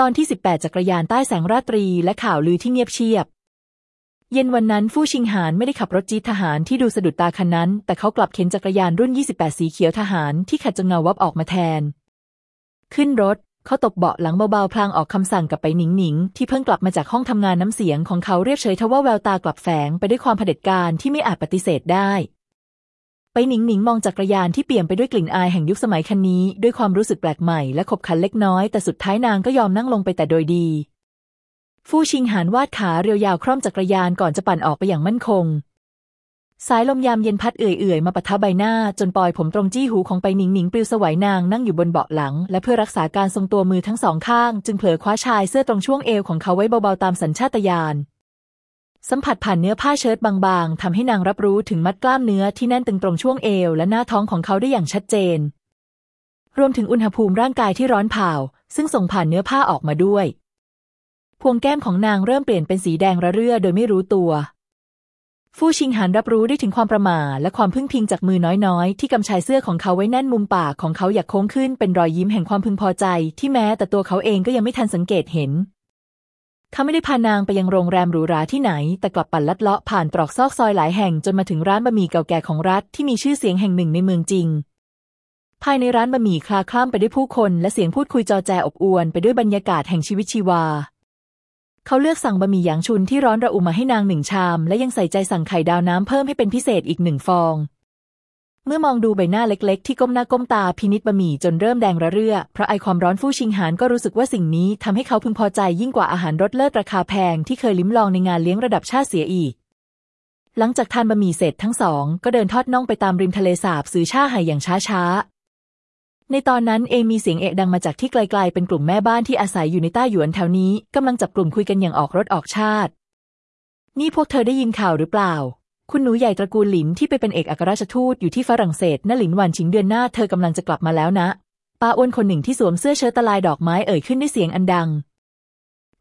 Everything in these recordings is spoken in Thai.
ตอนที่ 18 จักรยานใต้แสงราตรีและข่าวลือที่เงียบเชียบ เย็นวันนั้นฟู่ชิงหานไม่ได้ขับรถจี๊ทหารที่ดูสะดุดตาคันนั้น แต่เขากลับเข็นจักรยานรุ่น 28 สีเขียวทหารที่ขัดจงเงาวับออกมาแทน ขึ้นรถ เขาตบเบาะหลังเบาๆพลางออกคำสั่งกับไปหนิงหนิงที่เพิ่งกลับมาจากห้องทำงานน้ำเสียงของเขาเรียบเฉยทว่าแววตากลับแฝงไปด้วยความเผด็จการที่ไม่อาจปฏิเสธได้ ไปหนิงหนิงมองจักรยานที่เปลี่ยมไปด้วยกลิ่นอายแห่งยุคสมัยคันนี้ ด้วยความรู้สึกแปลกใหม่และขบขันเล็กน้อย แต่สุดท้ายนางก็ยอมนั่งลงไปแต่โดยดี ฟู่ชิงหานวาดขาเรียวยาวคร่อมจักรยานก่อนจะปั่นออกไปอย่างมั่นคง สายลมยามเย็นพัดเอื่อยๆ มาปะทะใบหน้า จนปลอยผมตรงจี้หูของไปหนิงหนิงปลิวสวัยนางนั่งอยู่บนเบาะหลัง และเพื่อรักษาการทรงตัวมือทั้งสองข้าง จึงเผลอคว้าชายเสื้อตรงช่วงเอวของเขาไว้เบาๆตามสัญชาตญาณ สัมผัสผ่านเนื้อผ้าเชิ้ตบางๆทำให้นางรับรู้ถึงมัดกล้ามเนื้อที่แน่นตึงตรงช่วงเอวและหน้าท้องของเขาได้อย่างชัดเจน รวมถึงอุณหภูมิร่างกายที่ร้อนเผาซึ่งส่งผ่านเนื้อผ้าออกมาด้วย พวงแก้มของนางเริ่มเปลี่ยนเป็นสีแดงระเรื่อโดยไม่รู้ตัวฟู่ชิงหันรับรู้ได้ถึงความประหม่าและความพึ่งพิงจากมือน้อยๆ ที่กำชายเสื้อของเขาไว้แน่นมุมปากของเขาอยากโค้งขึ้นเป็นรอยยิ้มแห่งความพึงพอใจ ที่แม้แต่ตัวเขาเองก็ยังไม่ทันสังเกตเห็น เขาไม่ได้พานางไปยังโรงแรมหรูหราที่ไหน แต่กลับปั่นลัดเลาะผ่านตรอกซอกซอยหลายแห่งจนมาถึงร้านบะหมี่เก่าแก่ของรัฐที่มีชื่อเสียงแห่งหนึ่งในเมืองจริง ภายในร้านบะหมี่คลาคล่ำไปด้วยผู้คนและเสียงพูดคุยจอแจอบอวนไปด้วยบรรยากาศแห่งชีวิตชีวา เขาเลือกสั่งบะหมี่หยางชุนที่ร้อนระอุมาให้นางหนึ่งชาม และยังใส่ใจสั่งไข่ดาวน้ำเพิ่มให้เป็นพิเศษอีกหนึ่งฟอง เมื่อมองดูใบหน้าเล็ก ๆ ที่ก้มหน้าก้มตาพินิจบะหมี่จนเริ่มแดงระเรื่อ เพราะไอความร้อนฟู่ชิงหานก็รู้สึกว่าสิ่งนี้ทำให้เขาพึงพอใจยิ่งกว่าอาหารรสเลิศราคาแพงที่เคยลิ้มลองในงานเลี้ยงระดับชาติเสียอีก หลังจากทานบะหมี่เสร็จทั้งสอง ก็เดินทอดน่องไปตามริมทะเลสาบซื้อชาไห่อย่างช้าๆในตอนนั้นเองมีเสียงเอะดังมาจากที่ไกลๆ เป็นกลุ่มแม่บ้านที่อาศัยอยู่ในใต้หยวนแถวนี้กำลังจับกลุ่มคุยกันอย่างออกรถออกชาติ นี่พวกเธอได้ยินข่าวหรือเปล่า คุณหนูใหญ่ตระกูลหลินที่ไปเป็นเอกอัครราชทูตอยู่ที่ฝรั่งเศสณหลินหวันชิงเดือนหน้าเธอกำลังจะกลับมาแล้วนะป้าอ้วนคนหนึ่งที่สวมเสื้อเชิ้ตตลายดอกไม้เอ่ยขึ้นด้วยเสียงอันดัง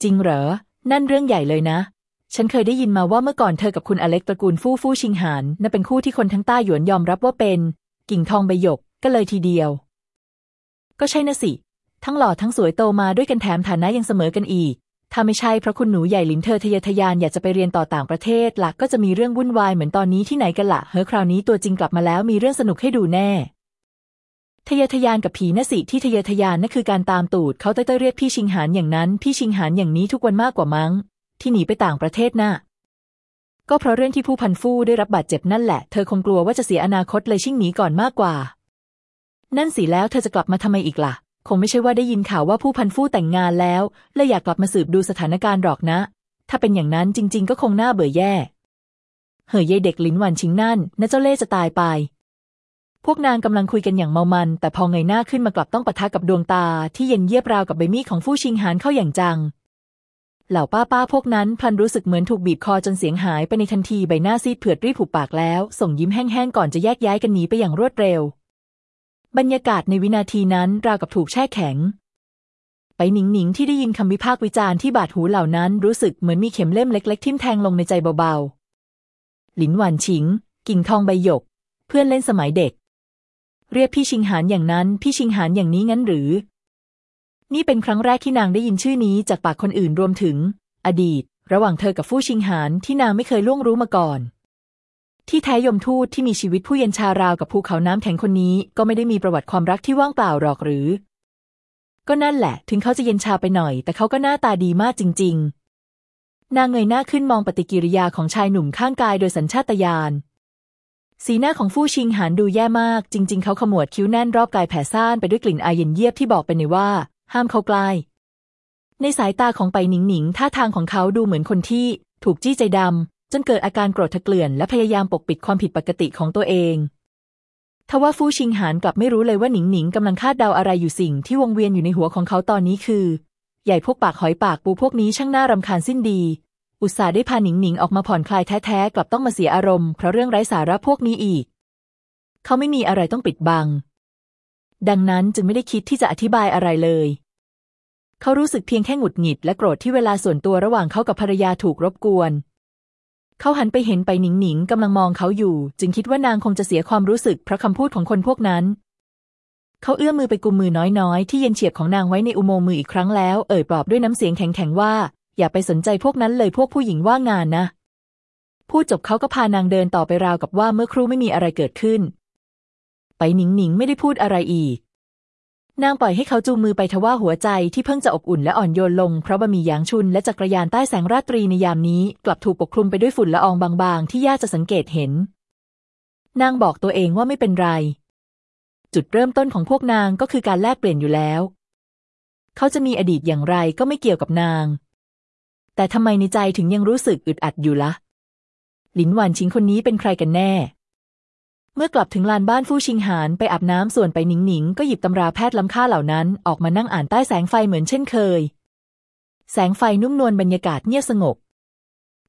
จริงเหรอ นั่นเรื่องใหญ่เลยนะ ฉันเคยได้ยินมาว่าเมื่อก่อนเธอกับคุณอเล็กตระกูลฟู่ฟู่ชิงหานน่ะเป็นคู่ที่คนทั้งใต้หยวนยอมรับว่าเป็น กิ่งทองใบหยกก็เลยทีเดียว ก็ใช่นะสิ ทั้งหล่อทั้งสวยโตมาด้วยกันแถมฐานะยังเสมอกันอีก ถ้าไม่ใช่เพราะคุณหนูใหญ่หลินเธอทะยทะยานอยากจะไปเรียนต่อต่างประเทศละก็จะมีเรื่องวุ่นวายเหมือนตอนนี้ที่ไหนกันละเฮ้อคราวนี้ตัวจริงกลับมาแล้วมีเรื่องสนุกให้ดูแน่ทะเยอทะยานกับผีนะสิที่ทะเยอทะยานนั่นคือการตามตูดเขาเต้ยๆเรียกพี่ชิงหานอย่างนั้น พี่ชิงหานอย่างนี้ทุกวันมากกว่ามั้ง ที่หนีไปต่างประเทศน่ะก็เพราะเรื่องที่ผู้พันฟู่ได้รับบาดเจ็บนั่นแหละ เธอคงกลัวว่าจะเสียอนาคตเลยชิ่งหนีก่อนมากกว่า นั่นสิแล้วเธอจะกลับมาทำไมอีกล่ะ คงไม่ใช่ว่าได้ยินข่าวว่าผู้พันฟู่แต่งงานแล้วเลยอยากกลับมาสืบดูสถานการณ์หรอกนะ ถ้าเป็นอย่างนั้นจริง ๆ ก็คงน่าเบื่อแย่ เห่ยยายเด็กลิ้นหวันชิงนั่นนะเจ้าเล่จะตายไป พวกนางกำลังคุยกันอย่างเมามัน แต่พอเงยหน้าขึ้นมากลับต้องปะทะกับดวงตา ที่เย็นเยียบราวกับใบมีดของฟู่ชิงหานเข้าอย่างจัง เหล่าป้าป้าพวกนั้นพลันรู้สึกเหมือนถูกบีบคอจนเสียงหายไปในทันทีใบหน้าซีดเผือดรีบผูกปากแล้ว ส่งยิ้มแห้งๆก่อนจะแยกย้ายกันหนีไปอย่างรวดเร็ว บรรยากาศในวินาทีนั้นราวกับถูกแช่แข็ง ไปหนิงหนิงที่ได้ยินคำวิพากษ์วิจารณ์ที่บาดหูเหล่านั้นรู้สึกเหมือนมีเข็มเล่มเล็ก ๆ ทิ่มแทงลงในใจเบาๆ หลินหวานฉิง กิ่งทองใบหยก เพื่อนเล่นสมัยเด็ก เรียกพี่ชิงหานอย่างนั้น พี่ชิงหานอย่างนี้งั้นหรือ นี่เป็นครั้งแรกที่นางได้ยินชื่อนี้จากปากคนอื่นรวมถึง อดีต ระหว่างเธอกับฟู่ชิงหานที่นางไม่เคยล่วงรู้มาก่อน ที่แท้ยมทูตที่มีชีวิตผู้เย็นชาราวกับภูเขาน้ำแข็งคนนี้ ก็ไม่ได้มีประวัติความรักที่ว่างเปล่าหรอกหรือ ก็นั่นแหละ ถึงเขาจะเย็นชาไปหน่อย แต่เขาก็หน้าตาดีมากจริง ๆ นางเงยหน้าขึ้นมองปฏิกิริยาของชายหนุ่มข้างกายโดยสัญชาตญาณสีหน้าของฟู่ชิงหานดูแย่มาก จริง ๆ เขาขมวดคิ้วแน่นรอบกายแผ่ซ่านไปด้วยกลิ่นอายเย็นเยียบที่บอกไปในว่า ห้ามเขาใกล้ในสายตาของไปหนิงหนิงท่าทางของเขาดูเหมือนคนที่ถูกจี้ใจดำ นเกิดอาการโกรธทะเกลื่อนและพยายามปกปิดความผิดปกติของตัวเองทว่าฟู่ชิงหานกลับไม่รู้เลยว่าหนิงหนิงกำลังคาดเดาอะไรอยู่สิ่งที่วงเวียนอยู่ในหัวของเขาตอนนี้คือ ใหญ่พวกปากหอยปากปูพวกนี้ช่างน่ารำคาญสิ้นดี อุตส่าห์ได้พาหนิงหนิงออกมาผ่อนคลายแท้ๆกลับต้องมาเสียอารมณ์เพราะเรื่องไร้สาระพวกนี้อีก เขาไม่มีอะไรต้องปิดบัง ดังนั้นจึงไม่ได้คิดที่จะอธิบายอะไรเลย เขารู้สึกเพียงแค่หงุดหงิดและโกรธที่เวลาส่วนตัวระหว่างเขากับภรรยาถูกรบกวน เขาหันไปเห็นไปหนิงหนิงกำลังมองเขาอยู่ จึงคิดว่านางคงจะเสียความรู้สึกเพราะคำพูดของคนพวกนั้น เขาเอื้อมมือไปกุมมือน้อยๆ ที่เย็นเฉียบของนางไว้ในอุโมงค์มืออีกครั้งแล้ว เอ่ยปลอบด้วยน้ำเสียงแข็งๆว่า อย่าไปสนใจพวกนั้นเลยพวกผู้หญิงว่างงานนะ พูดจบเขาก็พานางเดินต่อไปราวกับว่าเมื่อครู่ไม่มีอะไรเกิดขึ้น ไปหนิงหนิงไม่ได้พูดอะไรอีก นางปล่อยให้เขาจูงมือไปทว่าหัวใจที่เพิ่งจะอบอุ่นและอ่อนโยนลง เพราะบะหมี่หยางชุนและจักรยานใต้แสงราตรีในยามนี้ กลับถูกปกคลุมไปด้วยฝุ่นละอองบางๆ ที่ยากจะสังเกตเห็น นางบอกตัวเองว่าไม่เป็นไร จุดเริ่มต้นของพวกนางก็คือการแลกเปลี่ยนอยู่แล้ว เขาจะมีอดีตอย่างไรก็ไม่เกี่ยวกับนาง แต่ทำไมในใจถึงยังรู้สึกอึดอัดอยู่ละ่ะ หลินหวานชิงคนนี้เป็นใครกันแน่ เมื่อกลับถึงลานบ้านฟู่ชิงหานไปอาบน้ำส่วนไปหนิงหนิงก็หยิบตำราแพทย์ล้ำค่าเหล่านั้นออกมานั่งอ่านใต้แสงไฟเหมือนเช่นเคย แสงไฟนุ่มนวลบรรยากาศเงียบสงบ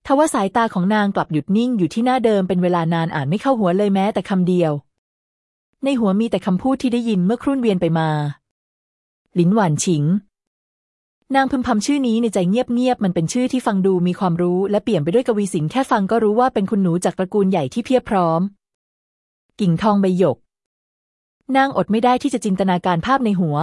ทว่าสายตาของนางกลับหยุดนิ่งอยู่ที่หน้าเดิมเป็นเวลานานอ่านไม่เข้าหัวเลยแม้แต่คำเดียว ในหัวมีแต่คำพูดที่ได้ยินเมื่อครุ่นเวียนไปมา หลินหวานฉิง นางพึมพำชื่อนี้ในใจเงียบๆมันเป็นชื่อที่ฟังดูมีความรู้และเปลี่ยมไปด้วยกวีศิลป์แค่ฟังก็รู้ว่าเป็นคุณหนูจากตระกูลใหญ่ที่เพียบพร้อม กิ่งทองใบหยก นางอดไม่ได้ที่จะจินตนาการภาพในหัว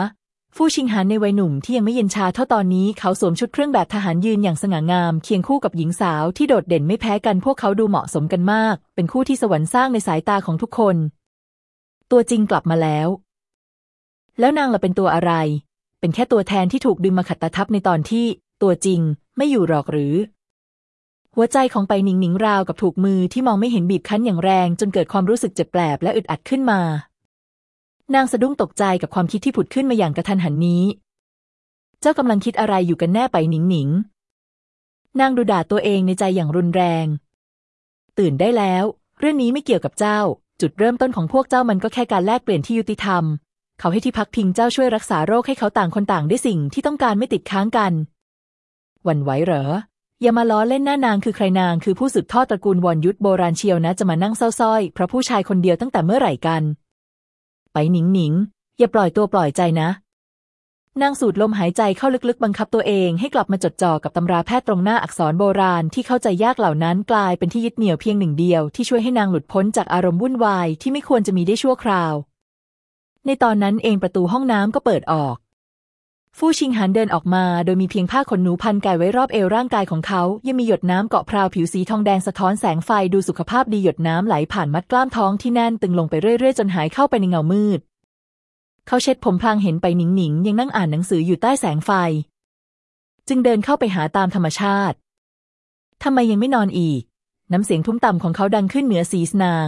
ฟู่ชิงหานในวัยหนุ่มที่ยังไม่เย็นชาเท่าตอนนี้เขาสวมชุดเครื่องแบบทหารยืนอย่างสง่างาม เคียงคู่กับหญิงสาวที่โดดเด่นไม่แพ้กันพวกเขาดูเหมาะสมกันมาก เป็นคู่ที่สวรรค์สร้างในสายตาของทุกคน ตัวจริงกลับมาแล้ว แล้วนางล่ะเป็นตัวอะไร เป็นแค่ตัวแทนที่ถูกดึงมาขัดตาทับในตอนที่ ตัวจริงไม่อยู่หรอกหรือ หัวใจของไปหนิงหนิงราวกับถูกมือที่มองไม่เห็นบีบคั้นอย่างแรง จนเกิดความรู้สึกเจ็บแปลบและอึดอัดขึ้นมา นางสะดุ้งตกใจกับความคิดที่ผุดขึ้นมาอย่างกระทันหันนี้ เจ้ากำลังคิดอะไรอยู่กันแน่ไปหนิงหนิง นางดูด่าตัวเองในใจอย่างรุนแรง ตื่นได้แล้ว เรื่องนี้ไม่เกี่ยวกับเจ้า จุดเริ่มต้นของพวกเจ้ามันก็แค่การแลกเปลี่ยนที่ยุติธรรม เขาให้ที่พักพิงเจ้าช่วยรักษาโรคให้เขาต่างคนต่างได้สิ่งที่ต้องการไม่ติดค้างกันวันไหวเหรอ อย่ามาล้อเล่นหน้านางคือใครนางคือผู้สืบทอดตระกูลวอนยุทธโบราณเชียวนะจะมานั่งเศร้าส้อยเพราะผู้ชายคนเดียวตั้งแต่เมื่อไหร่กัน ไปหนิงหนิงอย่าปล่อยตัวปล่อยใจนะ นางสูดลมหายใจเข้าลึกๆ บังคับตัวเองให้กลับมาจดจ่อกับตำราแพทย์ตรงหน้าอักษรโบราณที่เข้าใจยากเหล่านั้นกลายเป็นที่ยึดเหนี่ยวเพียงหนึ่งเดียวที่ช่วยให้นางหลุดพ้นจากอารมณ์วุ่นวายที่ไม่ควรจะมีได้ชั่วคราว ในตอนนั้นเองประตูห้องน้ำก็เปิดออก ฟู่ชิงหันเดินออกมา โดยมีเพียงผ้าขนหนูพันกายไว้รอบเอวร่างกายของเขา ยังมีหยดน้ำเกาะพราวผิวสีทองแดงสะท้อนแสงไฟดูสุขภาพดีหยดน้ำไหลผ่านมัดกล้ามท้องที่แน่นตึงลงไปเรื่อยๆ จนหายเข้าไปในเงามืด เขาเช็ดผมพลางเห็นไปหนิงหนิงยังนั่งอ่านหนังสืออยู่ใต้แสงไฟ จึงเดินเข้าไปหาตามธรรมชาติทำไมยังไม่นอนอีก น้ำเสียงทุ้มต่ำของเขาดังขึ้นเหนือศีรษะนาง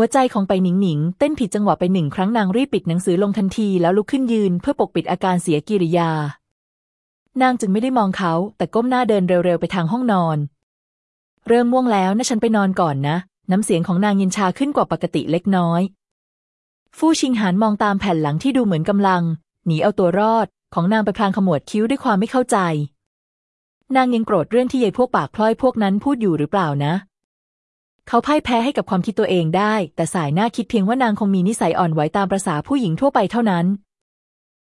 หัวใจของไปหนิงหนิงเต้นผิดจังหวะไปหนึ่งครั้งนางรีบปิดหนังสือลงทันทีแล้วลุกขึ้นยืนเพื่อปกปิดอาการเสียกิริยา นางจึงไม่ได้มองเขา แต่ก้มหน้าเดินเร็วๆไปทางห้องนอน เริ่มม่วงแล้วนะฉันไปนอนก่อนนะ น้ำเสียงของนางยินชาขึ้นกว่าปกติเล็กน้อย ฟู่ชิงหานมองตามแผ่นหลังที่ดูเหมือนกำลัง หนีเอาตัวรอด ของนางไปพลางขมวดคิ้วด้วยความไม่เข้าใจ นางยังโกรธเรื่องที่ยายพวกปากพลอยพวกนั้นพูดอยู่หรือเปล่านะ เขาพ่ายแพ้ให้กับความคิดตัวเองได้ แต่สายหน้าคิดเพียงว่านางคงมีนิสัยอ่อนไหวตามประษาผู้หญิงทั่วไปเท่านั้น